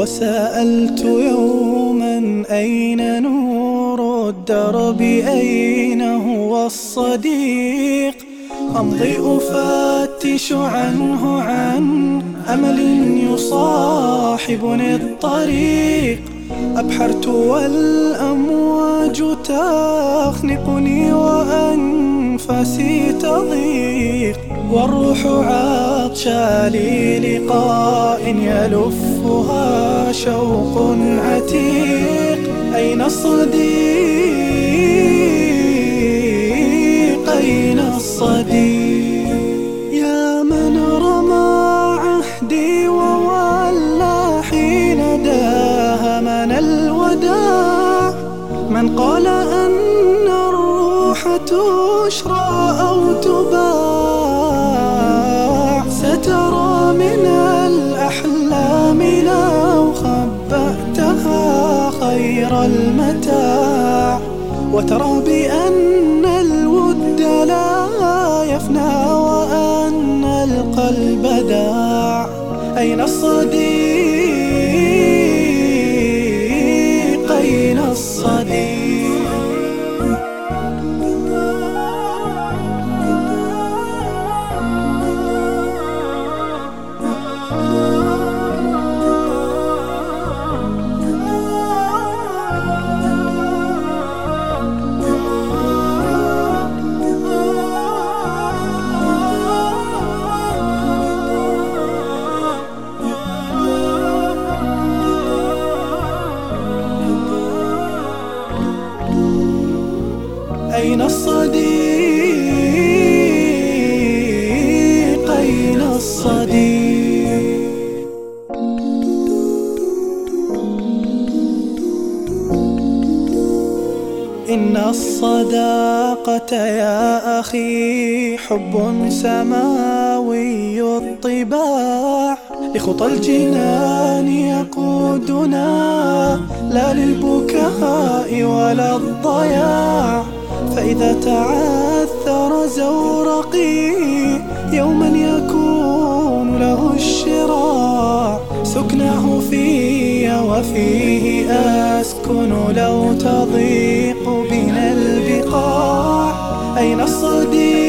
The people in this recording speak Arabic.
وسألت يوما أين نور الدرب؟ أين هو الصديق؟ أمضي أفتش عنه عن أمل يصاحبني الطريق. أبحرت والأمواج تخنقني وأنفسي تضيق. والروح عطشى للقاء يلفها. شوق عتيق أين الصديق؟ أين الصديق؟ يا من رمى عهدي وولى حين داهمنا الوداع من قال أن الروح تشرى أو تباع. خير المتاع وترى بأن الود لا يفنى وأن القلب داع. أين الصديق؟ أين الصديق؟ أين الصديق؟ أين الصديق؟ إن الصداقة يا أخي حب سماوي الطباع. لخطى الجنان يقودنا لا للبكاء ولا الضياع. فإذا تعثر زورقي يوما يكون له الشراع سكنه في وفيه أسكن لو تضيق بنا البقاع. أين الصديق؟